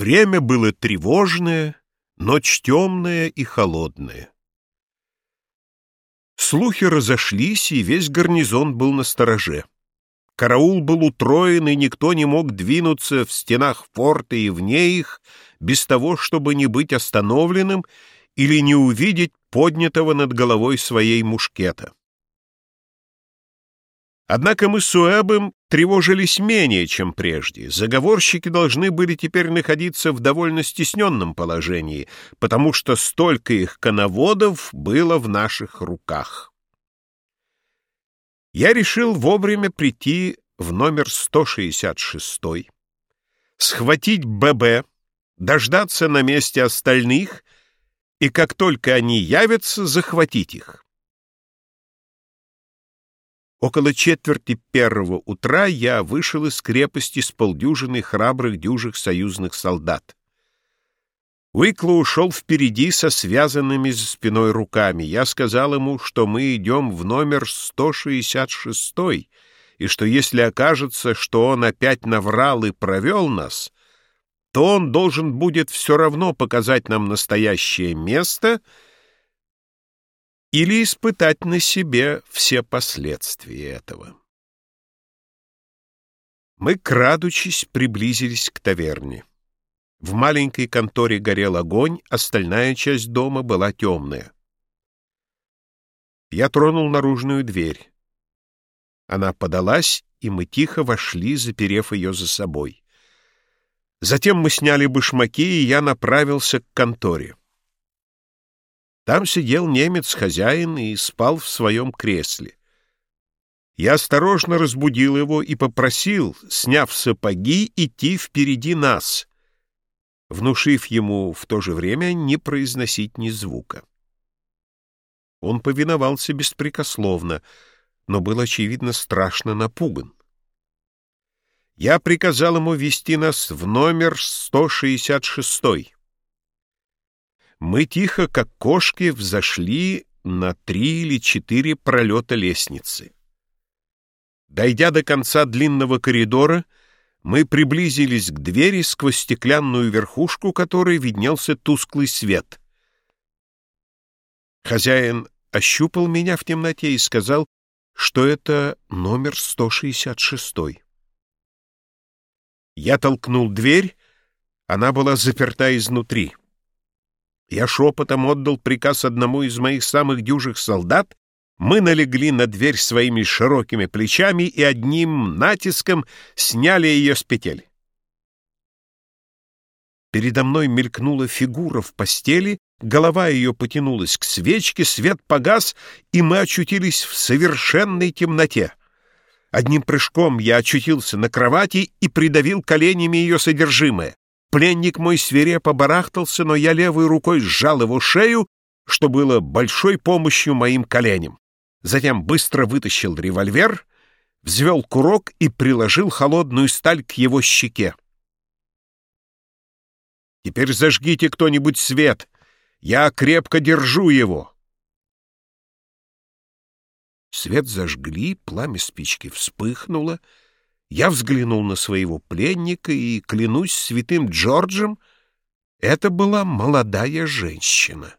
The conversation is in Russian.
Время было тревожное, ночь темная и холодная. Слухи разошлись, и весь гарнизон был на стороже. Караул был утроен, и никто не мог двинуться в стенах форта и вне их без того, чтобы не быть остановленным или не увидеть поднятого над головой своей мушкета. Однако мы с Уэбом тревожились менее, чем прежде. Заговорщики должны были теперь находиться в довольно стесненном положении, потому что столько их коноводов было в наших руках. Я решил вовремя прийти в номер 166, схватить ББ, дождаться на месте остальных и, как только они явятся, захватить их. Около четверти первого утра я вышел из крепости с полдюжины храбрых дюжих союзных солдат. Уикло ушел впереди со связанными за спиной руками. Я сказал ему, что мы идем в номер 166, и что если окажется, что он опять наврал и провел нас, то он должен будет все равно показать нам настоящее место — или испытать на себе все последствия этого. Мы, крадучись, приблизились к таверне. В маленькой конторе горел огонь, остальная часть дома была темная. Я тронул наружную дверь. Она подалась, и мы тихо вошли, заперев ее за собой. Затем мы сняли башмаки, и я направился к конторе. Там сидел немец-хозяин и спал в своем кресле. Я осторожно разбудил его и попросил, сняв сапоги, идти впереди нас, внушив ему в то же время не произносить ни звука. Он повиновался беспрекословно, но был, очевидно, страшно напуган. Я приказал ему вести нас в номер 166 мы тихо, как кошки, взошли на три или четыре пролета лестницы. Дойдя до конца длинного коридора, мы приблизились к двери, сквозь стеклянную верхушку которой виднелся тусклый свет. Хозяин ощупал меня в темноте и сказал, что это номер 166. Я толкнул дверь, она была заперта изнутри. Я шепотом отдал приказ одному из моих самых дюжих солдат, мы налегли на дверь своими широкими плечами и одним натиском сняли ее с петель. Передо мной мелькнула фигура в постели, голова ее потянулась к свечке, свет погас, и мы очутились в совершенной темноте. Одним прыжком я очутился на кровати и придавил коленями ее содержимое. Пленник мой свирепо барахтался, но я левой рукой сжал его шею, что было большой помощью моим коленям. Затем быстро вытащил револьвер, взвел курок и приложил холодную сталь к его щеке. «Теперь зажгите кто-нибудь свет! Я крепко держу его!» Свет зажгли, пламя спички вспыхнуло — я взглянул на своего пленника и, клянусь святым Джорджем, это была молодая женщина.